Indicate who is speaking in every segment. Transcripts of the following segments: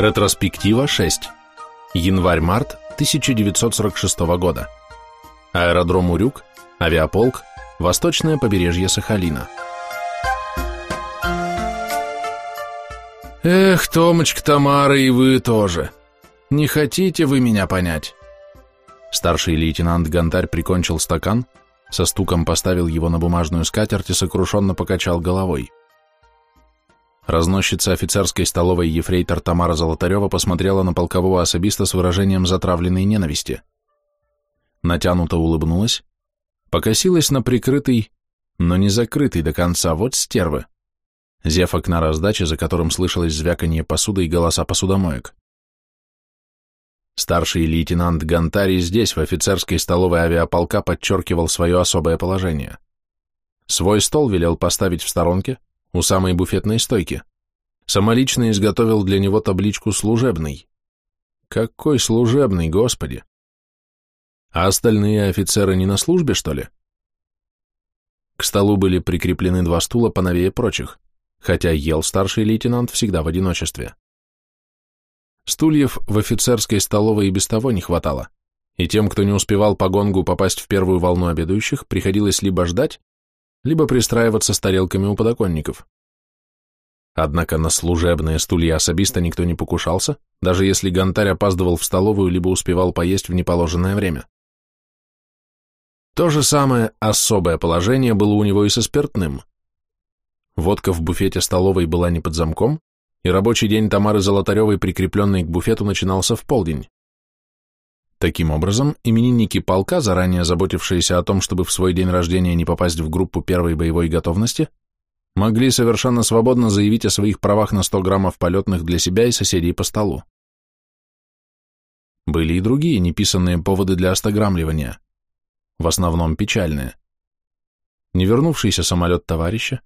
Speaker 1: Ретроспектива 6. Январь-март 1946 года. Аэродром Урюк, авиаполк, восточное побережье Сахалина.
Speaker 2: Эх, Томочка, Тамара, и вы тоже. Не хотите вы меня понять?
Speaker 1: Старший лейтенант Гонтарь прикончил стакан, со стуком поставил его на бумажную скатерть и сокрушенно покачал головой. Разносчица офицерской столовой ефрейтор Тамара Золотарева посмотрела на полкового особиста с выражением затравленной ненависти. Натянуто улыбнулась, покосилась на прикрытый, но не закрытый до конца, вот стервы. Зев окна раздачи, за которым слышалось звяканье посуды и голоса посудомоек. Старший лейтенант Гантари здесь, в офицерской столовой авиаполка, подчеркивал свое особое положение. Свой стол велел поставить в сторонке, у самой буфетной стойки. Самолично изготовил для него табличку «Служебный». Какой служебный, господи! А остальные офицеры не на службе, что ли? К столу были прикреплены два стула поновее прочих, хотя ел старший лейтенант всегда в одиночестве. Стульев в офицерской столовой и без того не хватало, и тем, кто не успевал по гонгу попасть в первую волну обедающих, приходилось либо ждать, либо пристраиваться с тарелками у подоконников. Однако на служебные стулья особиста никто не покушался, даже если гонтарь опаздывал в столовую, либо успевал поесть в неположенное время. То же самое особое положение было у него и со спиртным. Водка в буфете столовой была не под замком, и рабочий день Тамары Золотаревой, прикрепленный к буфету, начинался в полдень. Таким образом, именинники полка, заранее заботившиеся о том, чтобы в свой день рождения не попасть в группу первой боевой готовности, могли совершенно свободно заявить о своих правах на 100 граммов полетных для себя и соседей по столу. Были и другие неписанные поводы для остограмливания, в основном печальные. Не вернувшийся самолет товарища,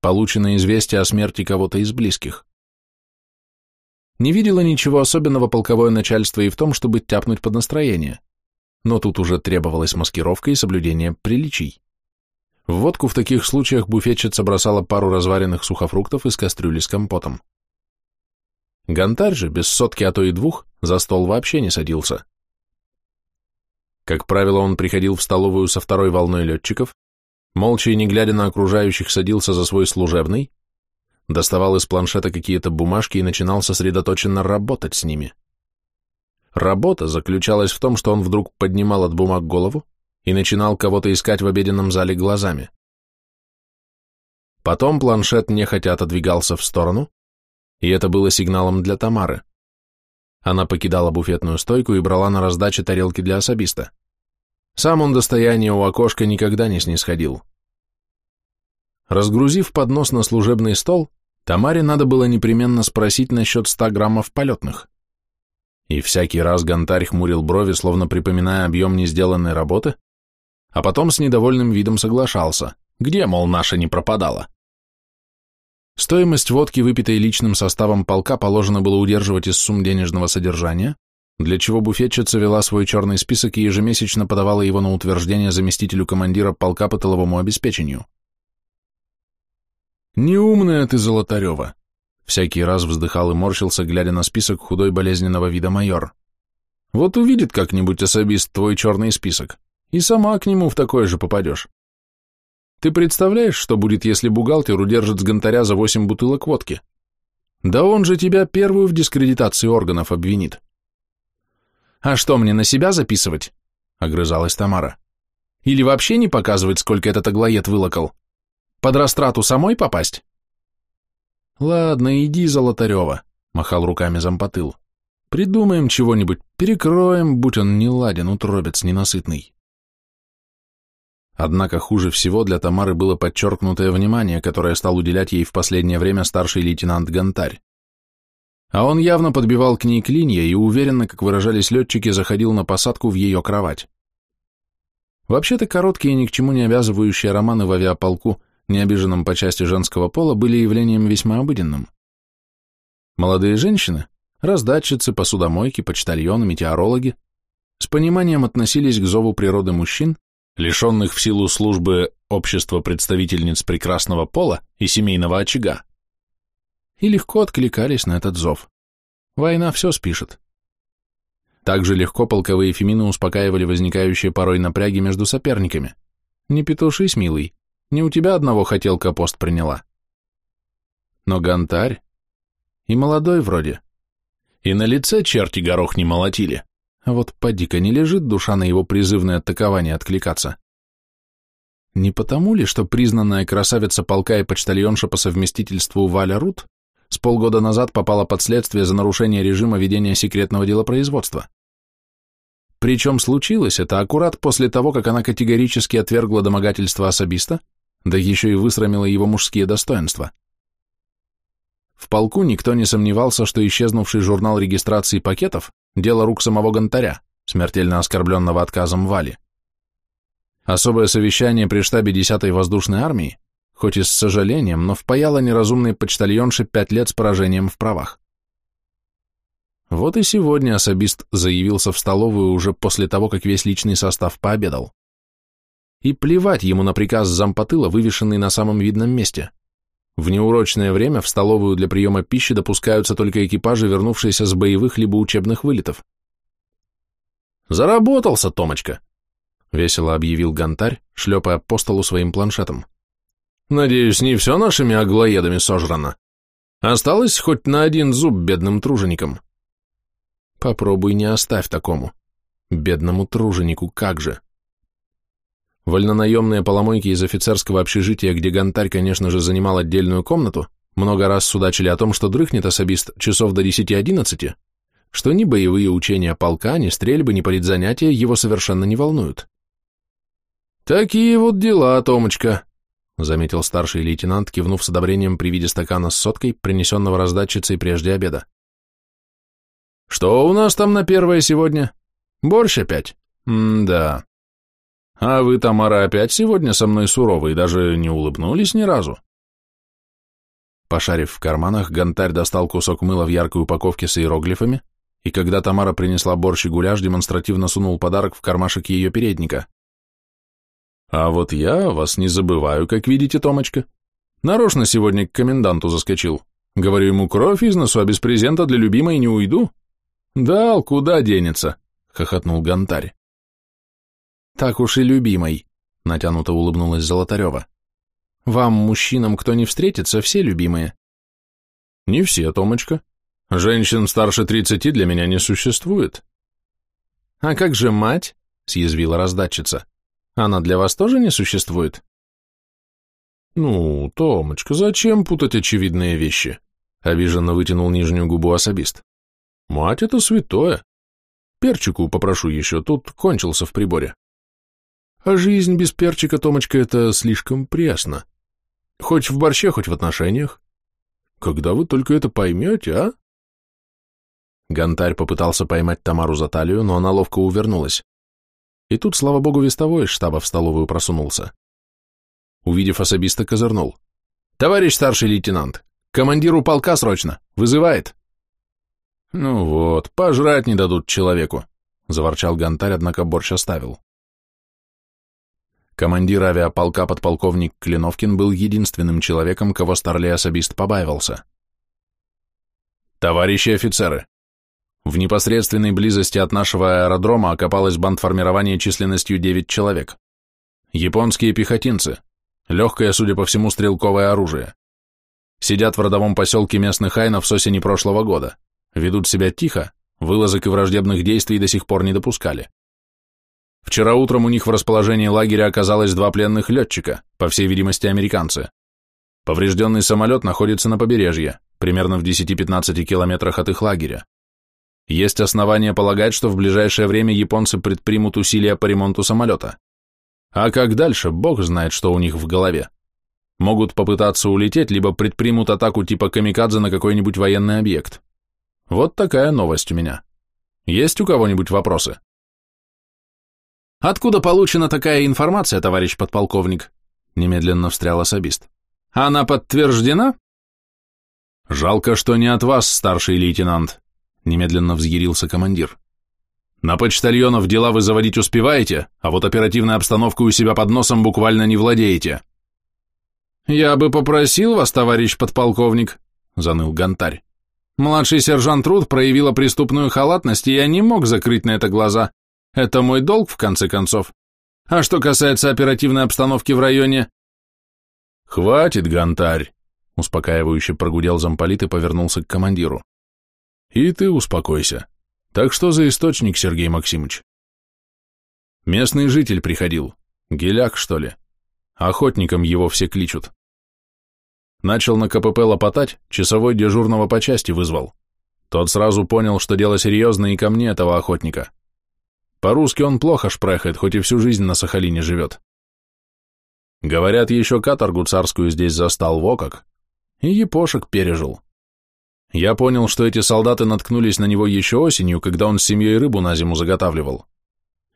Speaker 1: полученное известие о смерти кого-то из близких. Не видела ничего особенного полковое начальство и в том, чтобы тяпнуть под настроение, но тут уже требовалась маскировка и соблюдение приличий. В водку в таких случаях буфетчица бросала пару разваренных сухофруктов из кастрюли с компотом. Гонтарь же, без сотки, а то и двух, за стол вообще не садился. Как правило, он приходил в столовую со второй волной летчиков, молча и не глядя на окружающих садился за свой служебный, доставал из планшета какие-то бумажки и начинал сосредоточенно работать с ними. Работа заключалась в том, что он вдруг поднимал от бумаг голову и начинал кого-то искать в обеденном зале глазами. Потом планшет нехотя отодвигался в сторону, и это было сигналом для Тамары. Она покидала буфетную стойку и брала на раздаче тарелки для особиста. Сам он достояние у окошка никогда не снисходил. Разгрузив поднос на служебный стол, Тамаре надо было непременно спросить насчет ста граммов полетных. И всякий раз Гонтарь хмурил брови, словно припоминая объем не сделанной работы, а потом с недовольным видом соглашался, где, мол, наша не пропадала. Стоимость водки, выпитой личным составом полка, положено было удерживать из сумм денежного содержания, для чего буфетчица вела свой черный список и ежемесячно подавала его на утверждение заместителю командира полка по тыловому обеспечению. «Неумная ты, Золотарева!» Всякий раз вздыхал и морщился, глядя на список худой болезненного вида майор. «Вот увидит как-нибудь особист твой черный список, и сама к нему в такое же попадешь. Ты представляешь, что будет, если бухгалтер удержит с гонтаря за восемь бутылок водки? Да он же тебя первую в дискредитации органов обвинит». «А что, мне на себя записывать?» — огрызалась Тамара. «Или вообще не показывать, сколько этот аглоед вылокал?» Под растрату самой попасть? Ладно, иди, Золотарева, махал руками зампотыл. Придумаем чего-нибудь, перекроем, будь он не ладен, утробец ненасытный. Однако хуже всего для Тамары было подчеркнутое внимание, которое стал уделять ей в последнее время старший лейтенант Гонтарь. А он явно подбивал к ней клинья и уверенно, как выражались летчики, заходил на посадку в ее кровать. Вообще-то короткие, ни к чему не обязывающие романы в авиаполку не обиженном по части женского пола, были явлением весьма обыденным. Молодые женщины, раздатчицы, посудомойки, почтальоны, метеорологи, с пониманием относились к зову природы мужчин, лишенных в силу службы общества представительниц прекрасного пола и семейного очага, и легко откликались на этот зов. Война все спишет. Так же легко полковые фемины успокаивали возникающие порой напряги между соперниками. Не петушись, милый, не у тебя одного хотелка пост приняла. Но гонтарь и молодой вроде. И на лице черти горох не молотили. А вот поди-ка не лежит душа на его призывное атакование откликаться. Не потому ли, что признанная красавица полка и почтальонша по совместительству Валя Рут с полгода назад попала под следствие за нарушение режима ведения секретного делопроизводства? Причем случилось это аккурат после того, как она категорически отвергла домогательство особиста, да еще и высрамила его мужские достоинства. В полку никто не сомневался, что исчезнувший журнал регистрации пакетов – дело рук самого Гонтаря, смертельно оскорбленного отказом Вали. Особое совещание при штабе 10-й воздушной армии, хоть и с сожалением, но впаяло неразумной почтальонше пять лет с поражением в правах. Вот и сегодня особист заявился в столовую уже после того, как весь личный состав пообедал. И плевать ему на приказ зампотыла, вывешенный на самом видном месте. В неурочное время в столовую для приема пищи допускаются только экипажи, вернувшиеся с боевых либо учебных вылетов. «Заработался, Томочка!» — весело объявил Гонтарь, шлепая по столу своим планшетом. «Надеюсь, не все нашими аглоедами сожрано. Осталось хоть на один зуб бедным труженикам». «Попробуй не оставь такому. Бедному труженику как же!» Вольнонаемные поломойки из офицерского общежития, где Гонтарь, конечно же, занимал отдельную комнату, много раз судачили о том, что дрыхнет особист часов до 10-11, что ни боевые учения полка, ни стрельбы, ни политзанятия его совершенно не волнуют. «Такие вот дела, Томочка», — заметил старший лейтенант, кивнув с одобрением при виде стакана с соткой, принесенного раздатчицей прежде обеда. «Что у нас там на первое сегодня? Борщ опять? М-да. А вы, Тамара, опять сегодня со мной суровы и даже не улыбнулись ни разу. Пошарив в карманах, Гонтарь достал кусок мыла в яркой упаковке с иероглифами, и когда Тамара принесла борщ и гуляш, демонстративно сунул подарок в кармашек ее передника. «А вот я вас не забываю, как видите, Томочка. Нарочно сегодня к коменданту заскочил. Говорю ему, кровь из носу, а без презента для любимой не уйду». «Дал, куда денется?» — хохотнул Гонтарь. Так уж и любимой, натянуто улыбнулась Золотарева. Вам, мужчинам, кто не встретится, все любимые. Не все, Томочка. Женщин старше тридцати для меня не существует. А как же мать? съязвила раздатчица. Она для вас тоже не существует? Ну, Томочка, зачем путать очевидные вещи? Обиженно вытянул нижнюю губу особист. Мать — это святое. Перчику попрошу еще, тут кончился в приборе. А жизнь без перчика, Томочка, это слишком пресно. Хоть в борще, хоть в отношениях. Когда вы только это поймете, а? Гонтарь попытался поймать Тамару за талию, но она ловко увернулась. И тут, слава богу, вестовой из штаба в столовую просунулся. Увидев особиста, козырнул. «Товарищ старший лейтенант, командиру полка срочно, вызывает». «Ну вот, пожрать не дадут человеку», — заворчал Гонтарь, однако борщ оставил. Командир авиаполка подполковник Клиновкин был единственным человеком, кого старлей особист побаивался. Товарищи офицеры, в непосредственной близости от нашего аэродрома окопалось бандформирование численностью 9 человек. Японские пехотинцы, легкое, судя по всему, стрелковое оружие. Сидят в родовом поселке местных айнов с осени прошлого года, ведут себя тихо, вылазок и враждебных действий до сих пор не допускали. Вчера утром у них в расположении лагеря оказалось два пленных летчика, по всей видимости, американцы. Поврежденный самолет находится на побережье, примерно в 10-15 километрах от их лагеря. Есть основания полагать, что в ближайшее время японцы предпримут усилия по ремонту самолета. А как дальше, бог знает, что у них в голове. Могут попытаться улететь, либо предпримут атаку типа камикадзе на какой-нибудь военный объект. Вот такая новость у меня. Есть у кого-нибудь вопросы? «Откуда получена такая информация, товарищ подполковник?» Немедленно встрял особист. «Она подтверждена?» «Жалко, что не от вас, старший лейтенант», немедленно взъярился командир. «На почтальонов дела вы заводить успеваете, а вот оперативной обстановкой у себя под носом буквально не владеете». «Я бы попросил вас, товарищ подполковник», заныл Гонтарь.
Speaker 2: Младший сержант Руд проявила преступную халатность, и я не мог закрыть на это глаза. Это мой долг, в конце концов. А что касается оперативной обстановки в районе...
Speaker 1: Хватит, гонтарь, успокаивающе прогудел замполит и повернулся к командиру. И ты успокойся. Так что за источник, Сергей Максимович? Местный житель приходил. Геляк, что ли? Охотником его все кличут. Начал на КПП лопотать, часовой дежурного по части вызвал. Тот сразу понял, что дело серьезное, и ко мне этого охотника. По-русски он плохо шпрехает, хоть и всю жизнь на Сахалине живет. Говорят, еще каторгу царскую здесь застал во как. И епошек пережил. Я понял, что эти солдаты наткнулись на него еще осенью, когда он с семьей рыбу на зиму заготавливал.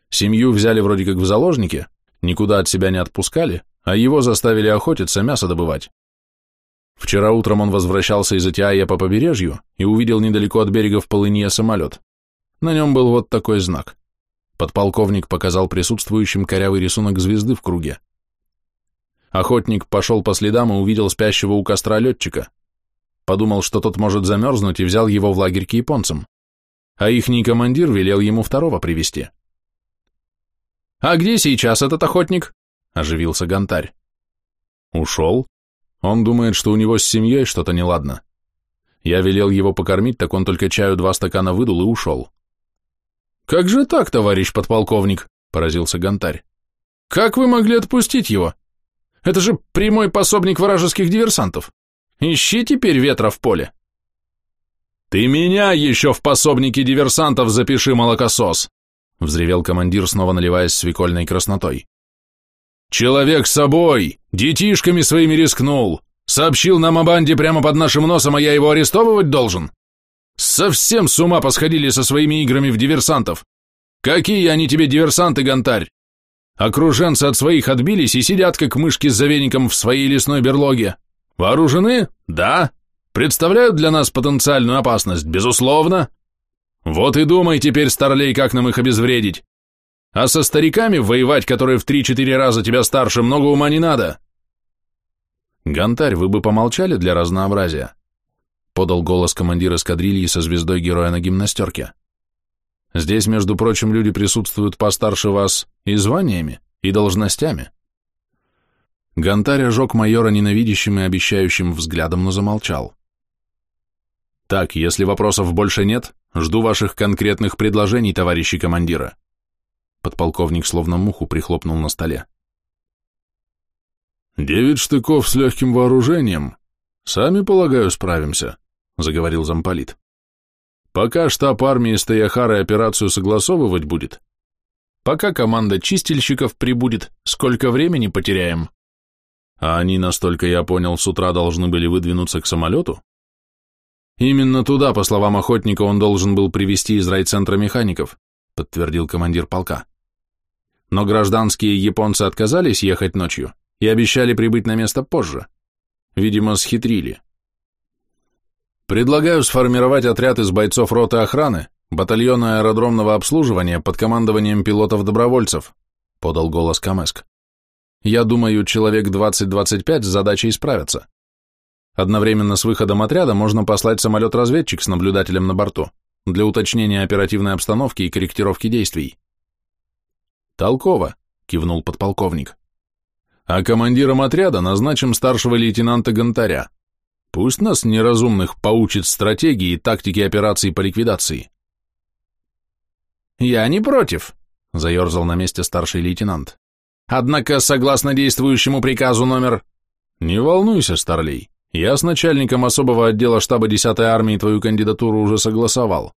Speaker 1: Семью взяли вроде как в заложники, никуда от себя не отпускали, а его заставили охотиться, мясо добывать. Вчера утром он возвращался из Атиая по побережью и увидел недалеко от берега в полыне самолет. На нем был вот такой знак. Подполковник показал присутствующим корявый рисунок звезды в круге. Охотник пошел по следам и увидел спящего у костра летчика. Подумал, что тот может замерзнуть, и взял его в лагерь к японцам. А ихний командир велел ему второго привести.
Speaker 2: «А где сейчас этот охотник?» — оживился Гонтарь.
Speaker 1: «Ушел. Он думает, что у него с семьей что-то неладно. Я велел его покормить, так он только чаю два стакана выдул и ушел».
Speaker 2: «Как же так, товарищ подполковник?» — поразился Гонтарь. «Как вы могли отпустить его? Это же прямой пособник вражеских диверсантов. Ищи теперь ветра в поле».
Speaker 1: «Ты меня еще в пособнике диверсантов запиши, молокосос!» — взревел командир, снова наливаясь свекольной краснотой. «Человек с собой! Детишками своими рискнул! Сообщил нам о банде прямо под нашим носом, а я его арестовывать должен? Совсем с ума посходили со своими играми в диверсантов! Какие они тебе диверсанты, гонтарь? Окруженцы от своих отбились и сидят, как мышки с завеником в своей лесной берлоге. Вооружены? Да. Представляют для нас потенциальную опасность? Безусловно. Вот и думай теперь, старлей, как нам их обезвредить. А со стариками воевать, которые в три-четыре раза тебя старше, много ума не надо. Гонтарь, вы бы помолчали для разнообразия? Подал голос командир эскадрильи со звездой героя на гимнастерке. Здесь, между прочим, люди присутствуют постарше вас и званиями, и должностями. Гонтарь ожег майора ненавидящим и обещающим взглядом, но замолчал. Так, если вопросов больше нет, жду ваших конкретных предложений, товарищи командира. Подполковник словно муху прихлопнул на столе. Девять штыков с легким вооружением. Сами, полагаю, справимся, заговорил замполит. Пока штаб армии Стояхары операцию согласовывать будет. Пока команда чистильщиков прибудет, сколько времени потеряем? А они, настолько я понял, с утра должны были выдвинуться к самолету? Именно туда, по словам охотника, он должен был привести из райцентра механиков, подтвердил командир полка. Но гражданские японцы отказались ехать ночью и обещали прибыть на место позже. Видимо, схитрили. Предлагаю сформировать отряд из бойцов роты охраны, батальона аэродромного обслуживания под командованием пилотов-добровольцев, подал голос Камеск. Я думаю, человек 20-25 с задачей справятся. Одновременно с выходом отряда можно послать самолет-разведчик с наблюдателем на борту для уточнения оперативной обстановки и корректировки действий. «Толково», — кивнул подполковник. «А командиром отряда назначим старшего лейтенанта Гонтаря. Пусть нас, неразумных, поучит стратегии и тактике операций по ликвидации».
Speaker 2: «Я не против», — заерзал на месте старший лейтенант. «Однако, согласно действующему приказу номер...»
Speaker 1: «Не волнуйся, Старлей, я с начальником особого отдела штаба 10-й армии твою кандидатуру уже согласовал.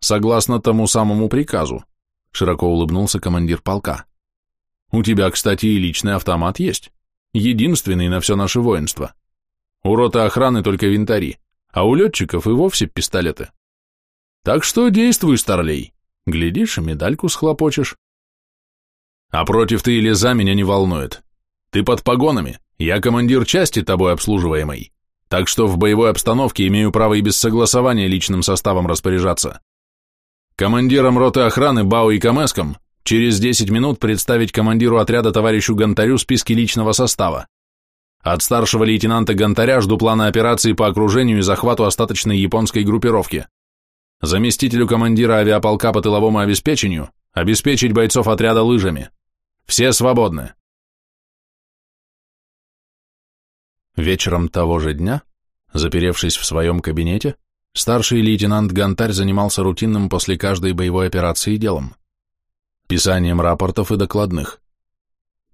Speaker 1: Согласно тому самому приказу, широко улыбнулся командир полка. У тебя, кстати, и личный автомат есть. Единственный на все наше воинство. У роты охраны только винтари, а у летчиков и вовсе пистолеты. Так что действуй, старлей. Глядишь, медальку схлопочешь. А против ты или за меня не волнует. Ты под погонами, я командир части тобой обслуживаемой, так что в боевой обстановке имею право и без согласования личным составом распоряжаться. Командирам роты охраны Бау и Камеском через 10 минут представить командиру отряда товарищу Гонтарю списки личного состава. От старшего лейтенанта Гонтаря жду плана операции по окружению и захвату остаточной японской группировки. Заместителю командира авиаполка по тыловому обеспечению обеспечить бойцов отряда лыжами. Все свободны. Вечером того же дня, заперевшись в своем кабинете, старший лейтенант Гонтарь занимался рутинным после каждой боевой операции делом – писанием рапортов и докладных.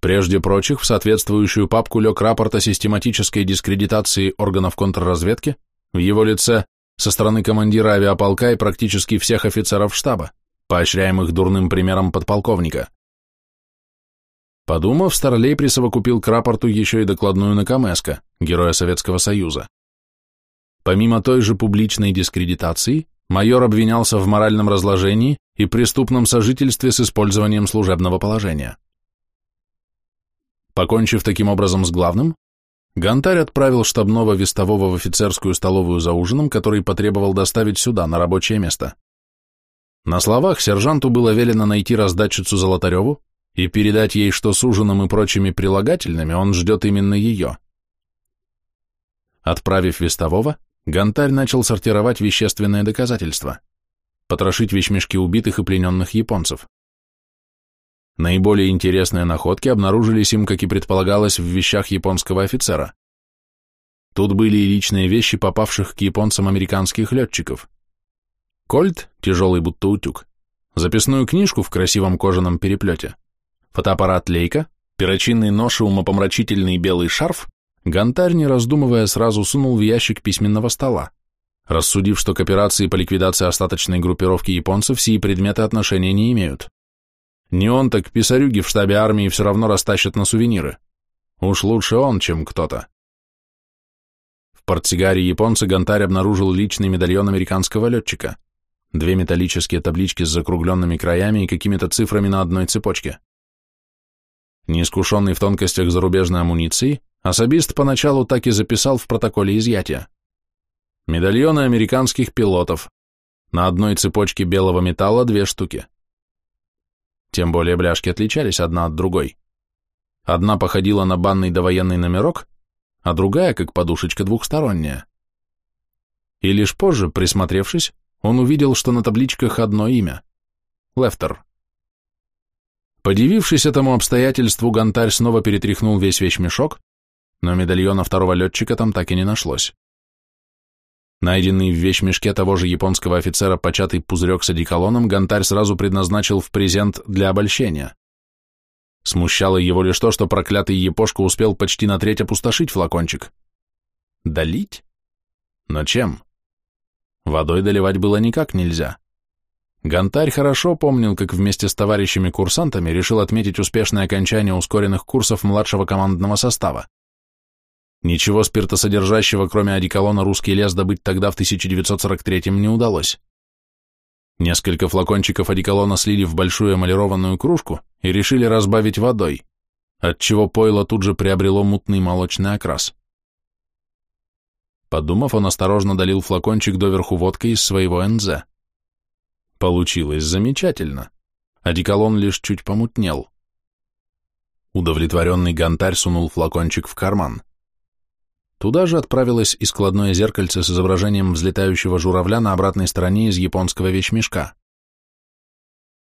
Speaker 1: Прежде прочих, в соответствующую папку лег рапорт о систематической дискредитации органов контрразведки в его лице со стороны командира авиаполка и практически всех офицеров штаба, поощряемых дурным примером подполковника. Подумав, Старлей присовокупил к рапорту еще и докладную на Камеско, героя Советского Союза. Помимо той же публичной дискредитации, майор обвинялся в моральном разложении и преступном сожительстве с использованием служебного положения. Покончив таким образом с главным, Гонтарь отправил штабного вестового в офицерскую столовую за ужином, который потребовал доставить сюда, на рабочее место. На словах сержанту было велено найти раздатчицу Золотареву и передать ей, что с ужином и прочими прилагательными он ждет именно ее. Отправив вестового, Гонтарь начал сортировать вещественные доказательства, потрошить вещмешки убитых и плененных японцев. Наиболее интересные находки обнаружились им, как и предполагалось, в вещах японского офицера. Тут были и личные вещи попавших к японцам американских летчиков. Кольт, тяжелый будто утюг, записную книжку в красивом кожаном переплете, фотоаппарат Лейка, перочинный нож и умопомрачительный белый шарф, Гонтарь, не раздумывая, сразу сунул в ящик письменного стола, рассудив, что к операции по ликвидации остаточной группировки японцев сии предметы отношения не имеют. Не он, так писарюги в штабе армии все равно растащат на сувениры. Уж лучше он, чем кто-то. В портсигаре японца Гонтарь обнаружил личный медальон американского летчика. Две металлические таблички с закругленными краями и какими-то цифрами на одной цепочке. Неискушенный в тонкостях зарубежной амуниции, особист поначалу так и записал в протоколе изъятия. Медальоны американских пилотов. На одной цепочке белого металла две штуки. Тем более бляшки отличались одна от другой. Одна походила на банный довоенный номерок, а другая, как подушечка, двухсторонняя. И лишь позже, присмотревшись, он увидел, что на табличках одно имя — Лефтер. Подивившись этому обстоятельству, Гонтарь снова перетряхнул весь вещмешок, но медальона второго летчика там так и не нашлось. Найденный в вещмешке того же японского офицера початый пузырек с одеколоном Гонтарь сразу предназначил в презент для обольщения. Смущало его лишь то, что проклятый епошка успел почти на треть опустошить флакончик. Долить? Но чем? Водой доливать было никак нельзя. Гонтарь хорошо помнил, как вместе с товарищами-курсантами решил отметить успешное окончание ускоренных курсов младшего командного состава. Ничего спиртосодержащего, кроме одеколона «Русский лес» добыть тогда в 1943-м не удалось. Несколько флакончиков одеколона слили в большую эмалированную кружку и решили разбавить водой, отчего пойло тут же приобрело мутный молочный окрас. Подумав, он осторожно долил флакончик доверху водкой из своего НЗ. Получилось замечательно. Одеколон лишь чуть помутнел. Удовлетворенный гонтарь сунул флакончик в карман. Туда же отправилось и складное зеркальце с изображением взлетающего журавля на обратной стороне из японского вещмешка.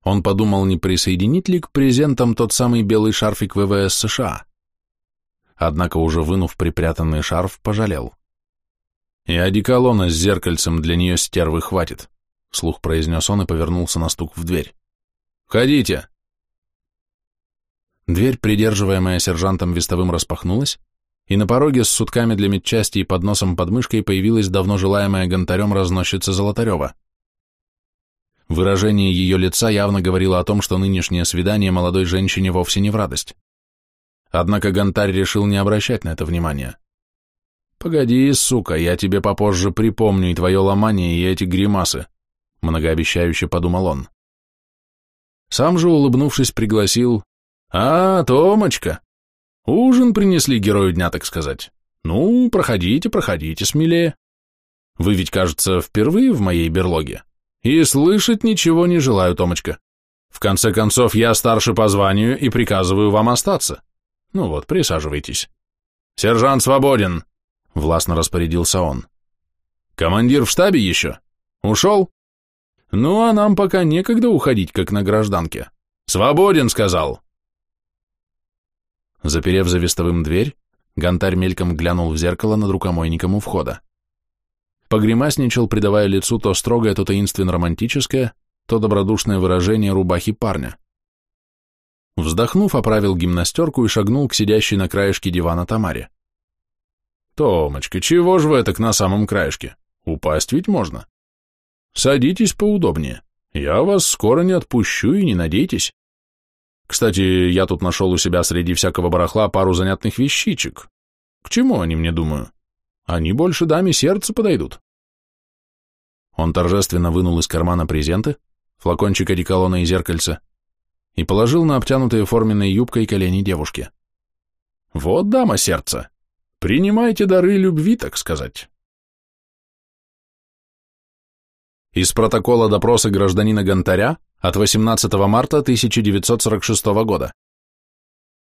Speaker 1: Он подумал, не присоединить ли к презентам тот самый белый шарфик ВВС США. Однако, уже вынув припрятанный шарф, пожалел. «И одеколона с зеркальцем для нее стервы хватит», — слух произнес он и повернулся на стук в дверь. «Входите!» Дверь, придерживаемая сержантом вестовым, распахнулась, и на пороге с сутками для медчасти и подносом под мышкой появилась давно желаемая гонтарем разносчица Золотарева. Выражение ее лица явно говорило о том, что нынешнее свидание молодой женщине вовсе не в радость. Однако Гонтарь решил не обращать на это внимания. «Погоди, сука, я тебе попозже припомню и твое ломание, и эти гримасы», — многообещающе подумал он. Сам же, улыбнувшись, пригласил «А, Томочка, Ужин принесли герою дня, так сказать. Ну, проходите, проходите смелее. Вы ведь, кажется, впервые в моей берлоге. И слышать ничего не желаю, Томочка. В конце концов, я старше по званию и приказываю вам остаться. Ну вот, присаживайтесь.
Speaker 2: «Сержант свободен!» — властно распорядился он. «Командир в штабе еще? Ушел?» «Ну, а нам пока некогда уходить, как на гражданке. Свободен!» — сказал.
Speaker 1: Заперев за вестовым дверь, Гонтарь мельком глянул в зеркало над рукомойником у входа. Погремасничал, придавая лицу то строгое, то таинственно-романтическое, то добродушное выражение рубахи парня. Вздохнув, оправил гимнастерку и шагнул к сидящей на краешке дивана Тамаре.
Speaker 2: «Томочка, чего ж вы так на самом краешке? Упасть ведь можно. Садитесь поудобнее. Я вас скоро не отпущу и не надейтесь. Кстати, я тут нашел у себя среди всякого барахла пару занятных вещичек. К чему они мне, думаю? Они больше даме сердца подойдут».
Speaker 1: Он торжественно вынул из кармана презенты, флакончик одеколона и зеркальце, и положил на обтянутые форменной юбкой колени девушки.
Speaker 2: «Вот дама сердца! Принимайте дары любви, так сказать!»
Speaker 1: Из протокола допроса гражданина Гонтаря от 18 марта 1946 года.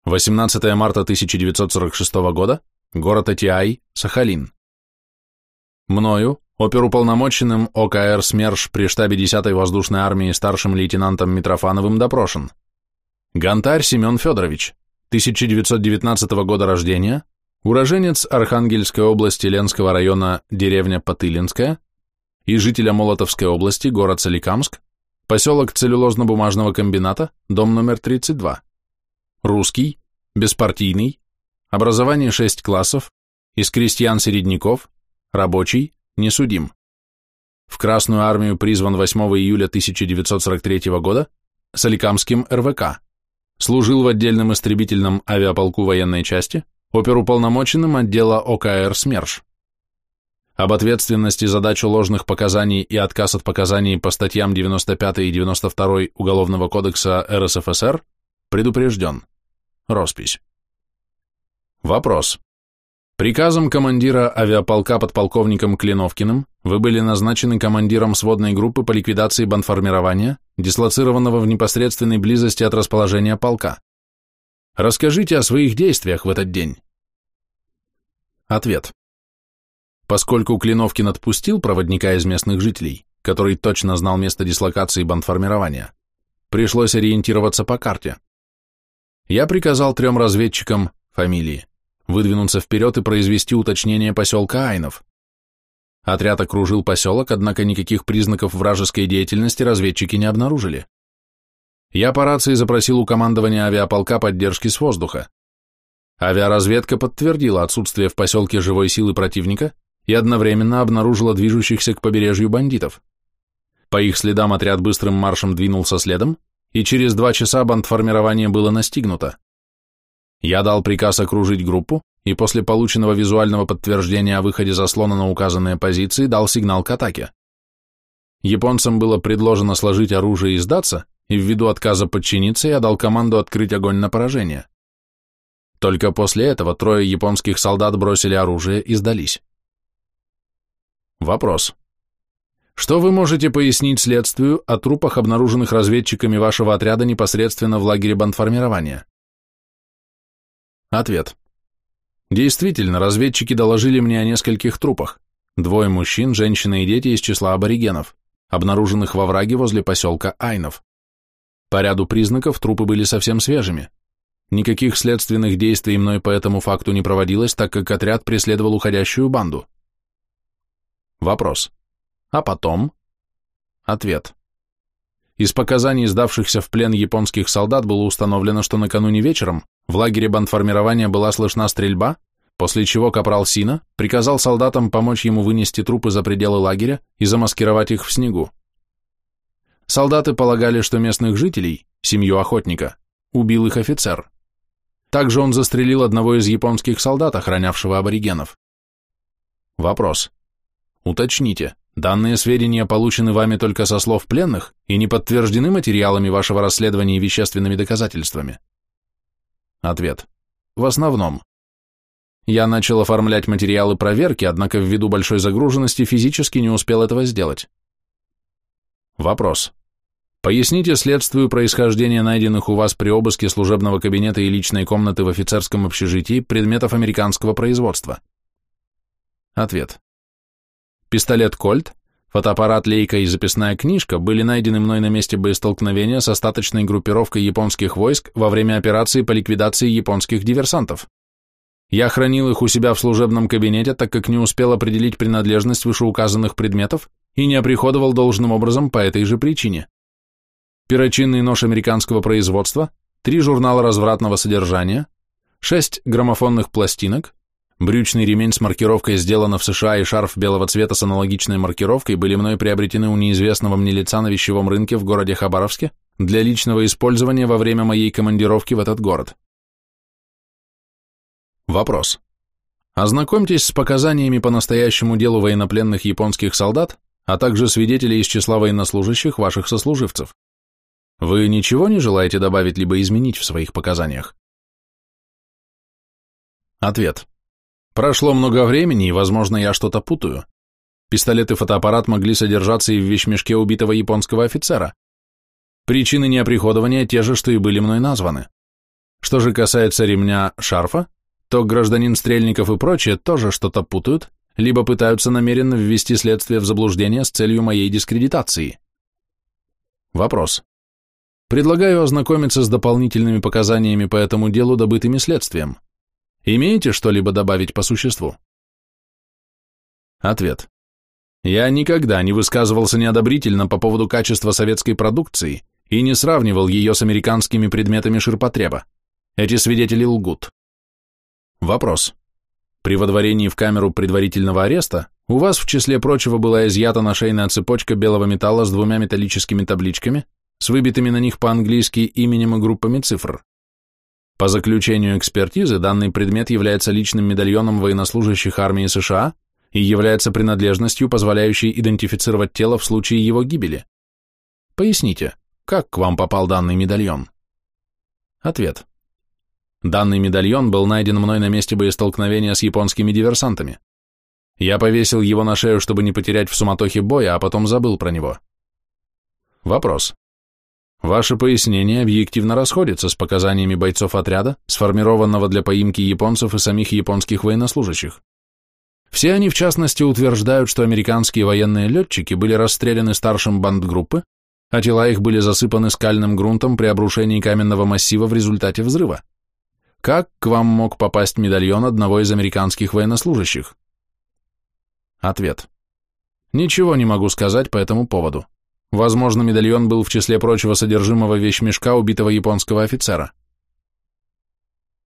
Speaker 1: 18 марта 1946 года, город Атиай, Сахалин. Мною, оперуполномоченным ОКР СМЕРШ при штабе 10-й воздушной армии старшим лейтенантом Митрофановым допрошен. Гонтарь Семен Федорович, 1919 года рождения, уроженец Архангельской области Ленского района, деревня Потылинская, и жителя Молотовской области, город Соликамск, поселок целлюлозно-бумажного комбината, дом номер 32. Русский, беспартийный, образование 6 классов, из крестьян-середняков, рабочий, не судим. В Красную армию призван 8 июля 1943 года Соликамским РВК служил в отдельном истребительном авиаполку военной части, оперуполномоченным отдела ОКР СМЕРШ. Об ответственности за дачу ложных показаний и отказ от показаний по статьям 95 и 92 Уголовного кодекса РСФСР предупрежден. Роспись. Вопрос. Приказом командира авиаполка подполковником Клиновкиным вы были назначены командиром сводной группы по ликвидации бандформирования, дислоцированного в непосредственной близости от расположения полка. Расскажите о своих действиях в этот день. Ответ. Поскольку Клиновкин отпустил проводника из местных жителей, который точно знал место дислокации бандформирования, пришлось ориентироваться по карте. Я приказал трем разведчикам фамилии выдвинуться вперед и произвести уточнение поселка Айнов. Отряд окружил поселок, однако никаких признаков вражеской деятельности разведчики не обнаружили. Я по рации запросил у командования авиаполка поддержки с воздуха. Авиаразведка подтвердила отсутствие в поселке живой силы противника и одновременно обнаружила движущихся к побережью бандитов. По их следам отряд быстрым маршем двинулся следом, и через два часа бандформирование было настигнуто. Я дал приказ окружить группу, и после полученного визуального подтверждения о выходе заслона на указанные позиции дал сигнал к атаке. Японцам было предложено сложить оружие и сдаться, и ввиду отказа подчиниться я дал команду открыть огонь на поражение. Только после этого трое японских солдат бросили оружие и сдались. Вопрос. Что вы можете пояснить следствию о трупах, обнаруженных разведчиками вашего отряда непосредственно в лагере бандформирования? Ответ. Действительно, разведчики доложили мне о нескольких трупах. Двое мужчин, женщина и дети из числа аборигенов, обнаруженных во враге возле поселка Айнов. По ряду признаков трупы были совсем свежими. Никаких следственных действий мной по этому факту не проводилось, так как отряд преследовал уходящую банду. Вопрос. А потом? Ответ. Из показаний сдавшихся в плен японских солдат было установлено, что накануне вечером в лагере бандформирования была слышна стрельба, после чего капрал Сина приказал солдатам помочь ему вынести трупы за пределы лагеря и замаскировать их в снегу. Солдаты полагали, что местных жителей, семью охотника, убил их офицер. Также он застрелил одного из японских солдат, охранявшего аборигенов. Вопрос. Уточните, данные сведения получены вами только со слов пленных и не подтверждены материалами вашего расследования и вещественными доказательствами? Ответ. В основном. Я начал оформлять материалы проверки, однако ввиду большой загруженности физически не успел этого сделать. Вопрос. Поясните следствию происхождение найденных у вас при обыске служебного кабинета и личной комнаты в офицерском общежитии предметов американского производства. Ответ. Пистолет «Кольт», фотоаппарат «Лейка» и записная книжка были найдены мной на месте боестолкновения с остаточной группировкой японских войск во время операции по ликвидации японских диверсантов. Я хранил их у себя в служебном кабинете, так как не успел определить принадлежность вышеуказанных предметов и не оприходовал должным образом по этой же причине перочинный нож американского производства, три журнала развратного содержания, шесть граммофонных пластинок, брючный ремень с маркировкой «Сделано в США» и шарф белого цвета с аналогичной маркировкой были мной приобретены у неизвестного мне лица на вещевом рынке в городе Хабаровске для личного использования во время моей командировки в этот город. Вопрос. Ознакомьтесь с показаниями по настоящему делу военнопленных японских солдат, а также свидетелей из числа военнослужащих ваших сослуживцев. Вы ничего не желаете добавить либо изменить в своих показаниях? Ответ. Прошло много времени, и, возможно, я что-то путаю. Пистолет и фотоаппарат могли содержаться и в вещмешке убитого японского офицера. Причины неоприходования те же, что и были мной названы. Что же касается ремня шарфа, то гражданин Стрельников и прочие тоже что-то путают, либо пытаются намеренно ввести следствие в заблуждение с целью моей дискредитации. Вопрос. Предлагаю ознакомиться с дополнительными показаниями по этому делу, добытыми следствием. Имеете что-либо добавить по существу? Ответ. Я никогда не высказывался неодобрительно по поводу качества советской продукции и не сравнивал ее с американскими предметами ширпотреба. Эти свидетели лгут. Вопрос. При водворении в камеру предварительного ареста у вас, в числе прочего, была изъята нашейная цепочка белого металла с двумя металлическими табличками, с выбитыми на них по-английски именем и группами цифр. По заключению экспертизы, данный предмет является личным медальоном военнослужащих армии США и является принадлежностью, позволяющей идентифицировать тело в случае его гибели. Поясните, как к вам попал данный медальон? Ответ. Данный медальон был найден мной на месте боестолкновения с японскими диверсантами. Я повесил его на шею, чтобы не потерять в суматохе боя, а потом забыл про него. Вопрос. Ваше пояснение объективно расходится с показаниями бойцов отряда, сформированного для поимки японцев и самих японских военнослужащих. Все они, в частности, утверждают, что американские военные летчики были расстреляны старшим бандгруппы, а тела их были засыпаны скальным грунтом при обрушении каменного массива в результате взрыва. Как к вам мог попасть медальон одного из американских военнослужащих? Ответ. Ничего не могу сказать по этому поводу. Возможно, медальон был в числе прочего содержимого вещмешка убитого японского офицера.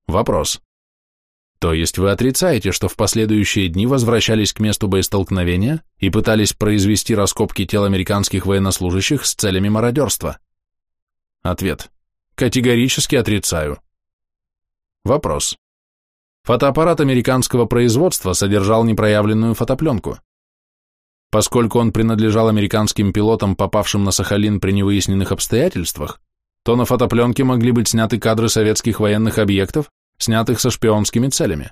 Speaker 1: Вопрос. То есть вы отрицаете, что в последующие дни возвращались к месту боестолкновения и пытались произвести раскопки тел американских военнослужащих с целями мародерства? Ответ. Категорически отрицаю. Вопрос. Фотоаппарат американского производства содержал непроявленную фотопленку. Поскольку он принадлежал американским пилотам, попавшим на Сахалин при невыясненных обстоятельствах, то на фотопленке могли быть сняты кадры советских военных объектов, снятых со шпионскими целями.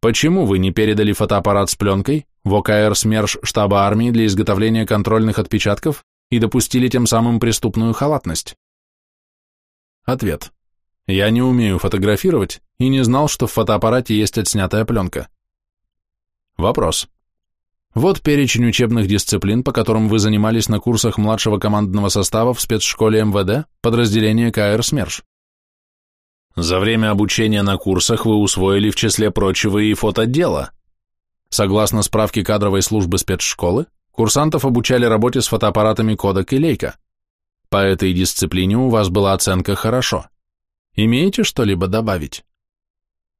Speaker 1: Почему вы не передали фотоаппарат с пленкой в ОКР СМЕРШ штаба армии для изготовления контрольных отпечатков и допустили тем самым преступную халатность? Ответ. Я не умею фотографировать и не знал, что в фотоаппарате есть отснятая пленка. Вопрос. Вот перечень учебных дисциплин, по которым вы занимались на курсах младшего командного состава в спецшколе МВД, подразделение КР СМЕРШ. За время обучения на курсах вы усвоили в числе прочего и фотодело. Согласно справке кадровой службы спецшколы, курсантов обучали работе с фотоаппаратами Кодек и Лейка. По этой дисциплине у вас была оценка «хорошо». Имеете что-либо добавить?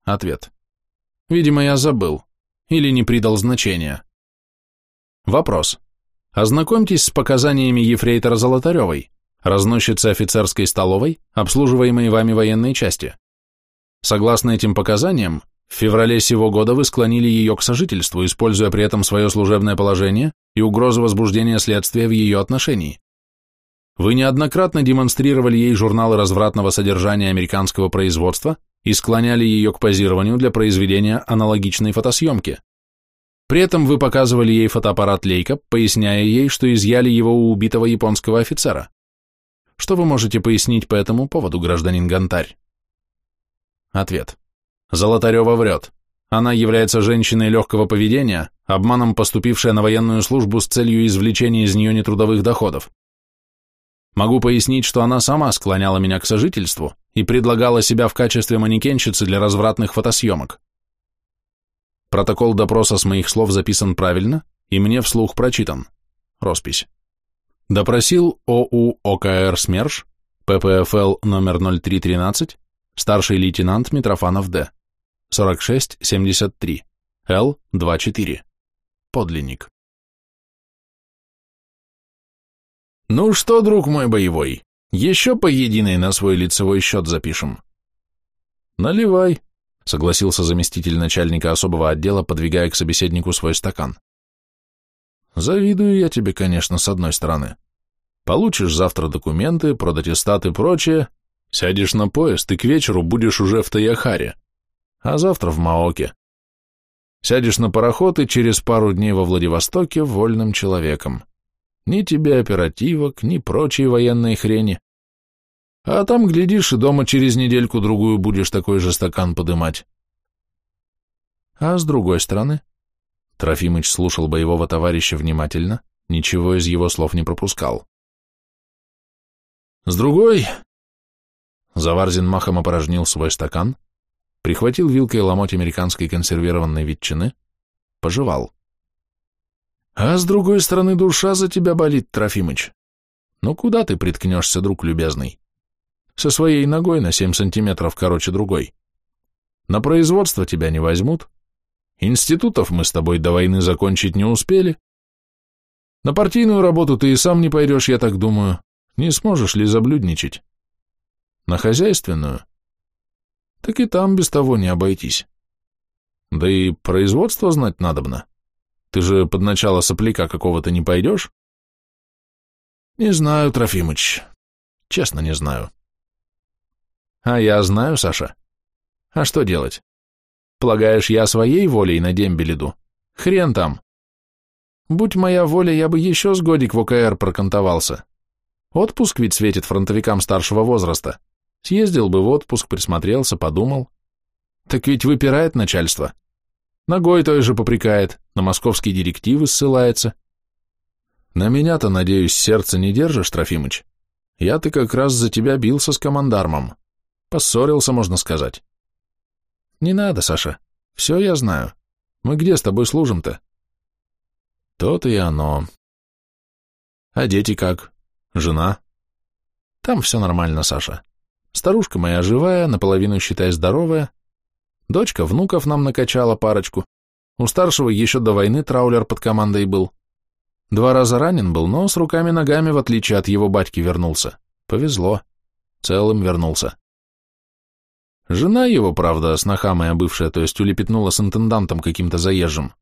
Speaker 1: Ответ. Видимо, я забыл или не придал значения. Вопрос. Ознакомьтесь с показаниями ефрейтора Золотаревой, разносчицы офицерской столовой, обслуживаемой вами военной части. Согласно этим показаниям, в феврале сего года вы склонили ее к сожительству, используя при этом свое служебное положение и угрозу возбуждения следствия в ее отношении. Вы неоднократно демонстрировали ей журналы развратного содержания американского производства и склоняли ее к позированию для произведения аналогичной фотосъемки. При этом вы показывали ей фотоаппарат Лейка, поясняя ей, что изъяли его у убитого японского офицера. Что вы можете пояснить по этому поводу, гражданин Гонтарь? Ответ. Золотарева врет. Она является женщиной легкого поведения, обманом поступившая на военную службу с целью извлечения из нее нетрудовых доходов. Могу пояснить, что она сама склоняла меня к сожительству и предлагала себя в качестве манекенщицы для развратных фотосъемок. Протокол допроса с моих слов записан правильно и мне вслух прочитан. Роспись. Допросил ОУ ОКР СМЕРШ, ППФЛ номер 0313, старший лейтенант Митрофанов Д. 4673, Л24. Подлинник. Ну что, друг мой боевой, еще по единой на свой лицевой счет запишем. Наливай, согласился заместитель начальника особого отдела, подвигая к собеседнику свой стакан. Завидую я тебе, конечно, с одной стороны. Получишь завтра документы, продатистат и прочее, сядешь на поезд и к вечеру будешь уже в Таяхаре а завтра в Маоке. Сядешь на пароход и через пару дней во Владивостоке вольным человеком. Ни тебе оперативок, ни прочей военной хрени. А там, глядишь, и дома через недельку-другую будешь такой же стакан подымать. А с другой стороны, Трофимыч слушал боевого товарища внимательно, ничего из его слов не пропускал. С другой... Заварзин махом опорожнил свой стакан, прихватил вилкой ломоть американской консервированной ветчины, пожевал. А с другой стороны, душа за тебя болит, Трофимыч. Ну куда ты приткнешься, друг любезный? Со своей ногой на семь сантиметров короче другой. На производство тебя не возьмут. Институтов мы с тобой до войны закончить не успели. На партийную работу ты и сам не пойдешь, я так думаю. Не сможешь ли заблюдничать? На хозяйственную? так и там без того не обойтись. Да и производство знать надобно. Ты же под начало сопляка какого-то не пойдешь? Не знаю, Трофимыч. Честно, не знаю. А я знаю, Саша. А что делать? Полагаешь, я своей волей на дембель иду? Хрен там. Будь моя воля, я бы еще с годик в ОКР прокантовался. Отпуск ведь светит фронтовикам старшего возраста. Съездил бы в отпуск, присмотрелся, подумал. Так ведь выпирает начальство. Ногой той же попрекает, на московские директивы ссылается. На меня-то, надеюсь, сердце не держишь, Трофимыч? Я-то как раз за тебя бился с командармом. Поссорился, можно сказать. Не надо, Саша. Все я знаю. Мы где с тобой служим-то? То-то и оно. А дети как? Жена? Там все нормально, Саша. Старушка моя живая, наполовину, считай, здоровая. Дочка внуков нам накачала парочку. У старшего еще до войны траулер под командой был. Два раза ранен был, но с руками-ногами, в отличие от его батьки, вернулся. Повезло. Целым вернулся. Жена его, правда, сноха моя бывшая, то есть улепетнула с интендантом каким-то заезжим.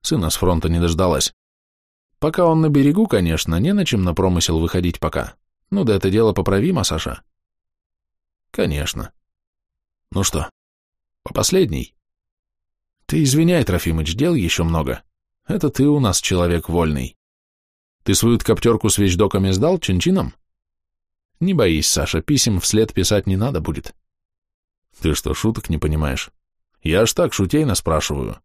Speaker 1: Сына с фронта не дождалась. Пока он на берегу, конечно, не на чем на промысел выходить пока. Ну да это дело поправимо, Саша. Конечно. Ну что, по последней? Ты извиняй, Трофимыч, дел еще много. Это ты у нас человек вольный. Ты свою коптерку с вещдоками сдал чинчином? Не боись, Саша, писем вслед писать не надо будет. Ты что, шуток не понимаешь? Я аж так шутейно спрашиваю.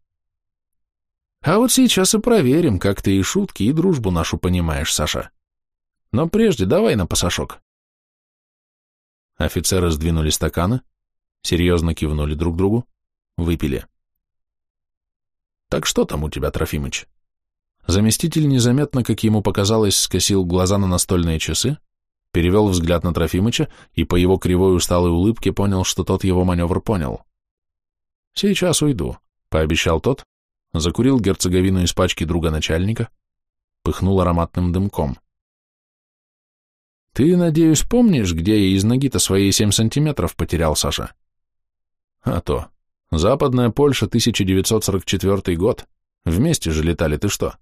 Speaker 1: А вот сейчас и проверим, как ты и шутки, и дружбу нашу понимаешь, Саша. Но прежде давай на пасашок. Офицеры сдвинули стаканы, серьезно кивнули друг другу, выпили. «Так что там у тебя, Трофимыч?» Заместитель незаметно, как ему показалось, скосил глаза на настольные часы, перевел взгляд на Трофимыча и по его кривой усталой улыбке понял, что тот его маневр понял. «Сейчас уйду», — пообещал тот, закурил герцоговину из пачки друга начальника, пыхнул ароматным дымком. Ты, надеюсь, помнишь, где я из ноги-то своей семь сантиметров потерял, Саша? А то. Западная Польша, 1944 год. Вместе же летали, ты что?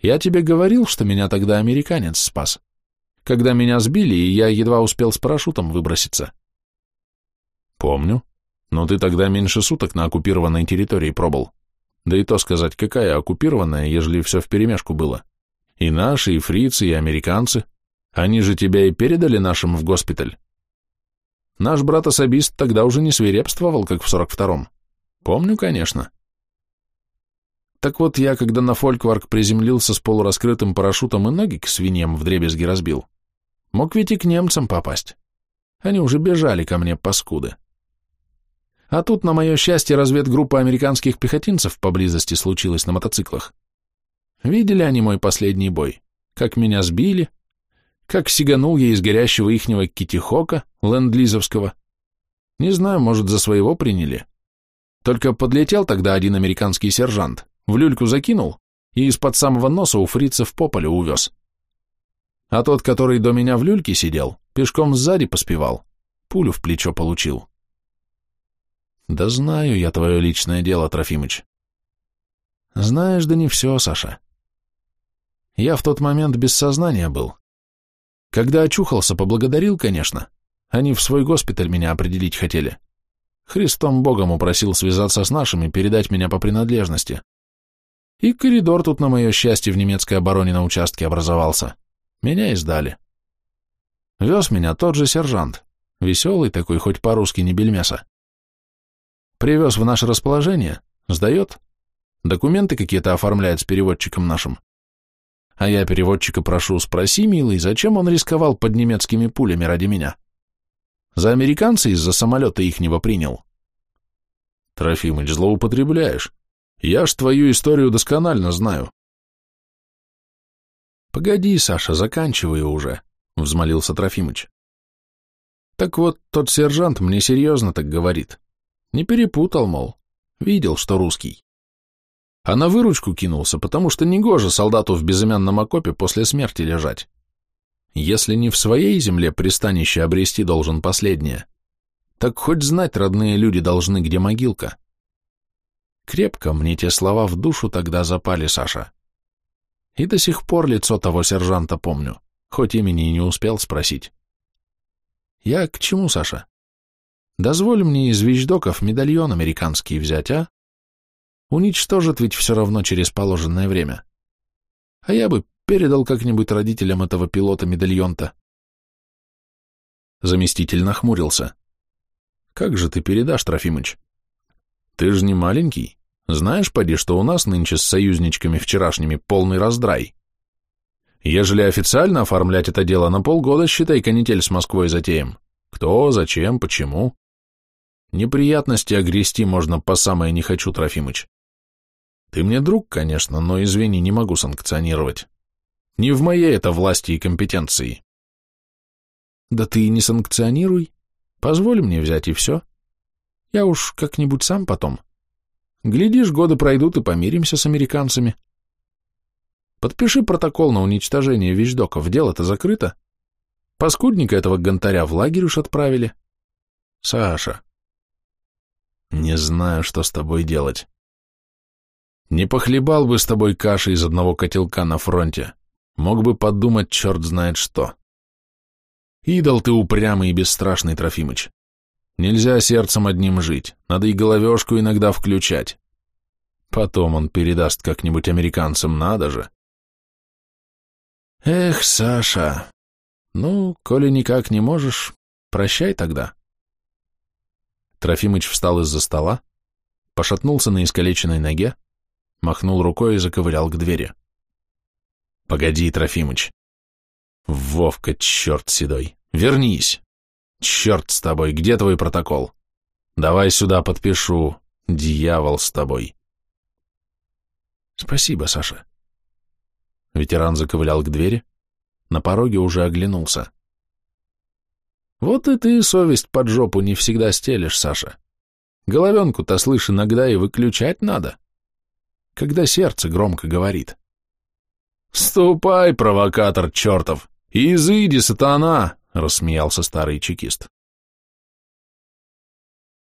Speaker 1: Я тебе говорил, что меня тогда американец спас. Когда меня сбили, и я едва успел с парашютом выброситься. Помню. Но ты тогда меньше суток на оккупированной территории пробыл. Да и то сказать, какая оккупированная, ежели все вперемешку было. И наши, и фрицы, и американцы. Они же тебя и передали нашим в госпиталь. Наш брат-особист тогда уже не свирепствовал, как в сорок втором. Помню, конечно. Так вот, я, когда на фолькварк приземлился с полураскрытым парашютом и ноги к свиньям вдребезги разбил, мог ведь и к немцам попасть. Они уже бежали ко мне, паскуды. А тут, на мое счастье, разведгруппа американских пехотинцев поблизости случилась на мотоциклах. Видели они мой последний бой? Как меня сбили? Как сиганул я из горящего ихнего китихока, ленд-лизовского? Не знаю, может, за своего приняли. Только подлетел тогда один американский сержант, в люльку закинул и из-под самого носа у фрицев по полю увез. А тот, который до меня в люльке сидел, пешком сзади поспевал, пулю в плечо получил. Да знаю я твое личное дело, Трофимыч. Знаешь, да не все, Саша. Я в тот момент без сознания был. Когда очухался, поблагодарил, конечно. Они в свой госпиталь меня определить хотели. Христом Богом упросил связаться с нашими, передать меня по принадлежности. И коридор тут, на мое счастье, в немецкой обороне на участке образовался. Меня и сдали. Вез меня тот же сержант, веселый такой, хоть по-русски не бельмеса. Привез в наше расположение, сдает, документы какие-то оформляет с переводчиком нашим. А я переводчика прошу, спроси, милый, зачем он рисковал под немецкими пулями ради меня? За американца из-за самолета ихнего принял. Трофимыч, злоупотребляешь. Я ж твою историю досконально знаю. Погоди, Саша, заканчиваю уже, взмолился Трофимыч. Так вот, тот сержант мне серьезно так говорит. Не перепутал, мол. Видел, что русский. А на выручку кинулся, потому что негоже солдату в безымянном окопе после смерти лежать. Если не в своей земле пристанище обрести должен последнее, так хоть знать родные люди должны, где могилка. Крепко мне те слова в душу тогда запали, Саша. И до сих пор лицо того сержанта помню, хоть имени и не успел спросить. Я к чему, Саша? Дозволь мне из вещдоков медальон американский взять, а? Уничтожат ведь все равно через положенное время. А я бы передал как-нибудь родителям этого пилота медальон-то. Заместитель нахмурился. Как же ты передашь, Трофимыч? Ты же не маленький. Знаешь, поди, что у нас нынче с союзничками вчерашними полный раздрай. Ежели официально оформлять это дело на полгода, считай, канитель с Москвой затеем. Кто, зачем, почему? Неприятности огрести можно по самое не хочу, Трофимыч. Ты мне друг, конечно, но, извини, не могу санкционировать. Не в моей это власти и компетенции. Да ты не санкционируй. Позволь мне взять и все. Я уж как-нибудь сам потом. Глядишь, годы пройдут и помиримся с американцами. Подпиши протокол на уничтожение вещдоков, дело-то закрыто. Паскудника этого гонтаря в лагерь уж отправили. Саша, не знаю, что с тобой делать. Не похлебал бы с тобой каши из одного котелка на фронте. Мог бы подумать черт знает что. Идол ты упрямый и бесстрашный, Трофимыч. Нельзя сердцем одним жить, надо и головешку иногда включать. Потом он передаст как-нибудь американцам, надо же. Эх, Саша, ну, коли никак не можешь, прощай тогда. Трофимыч встал из-за стола, пошатнулся на искалеченной ноге, махнул рукой и заковырял к двери. «Погоди, Трофимыч!» «Вовка, черт седой! Вернись! Черт с тобой! Где твой протокол? Давай сюда подпишу! Дьявол с тобой!» «Спасибо, Саша!» Ветеран заковылял к двери, на пороге уже оглянулся. Вот и ты совесть под жопу не всегда стелишь, Саша. Головенку-то, слышь, иногда и выключать надо, когда сердце громко говорит. «Ступай, провокатор чертов, изыди, сатана!» — рассмеялся старый чекист.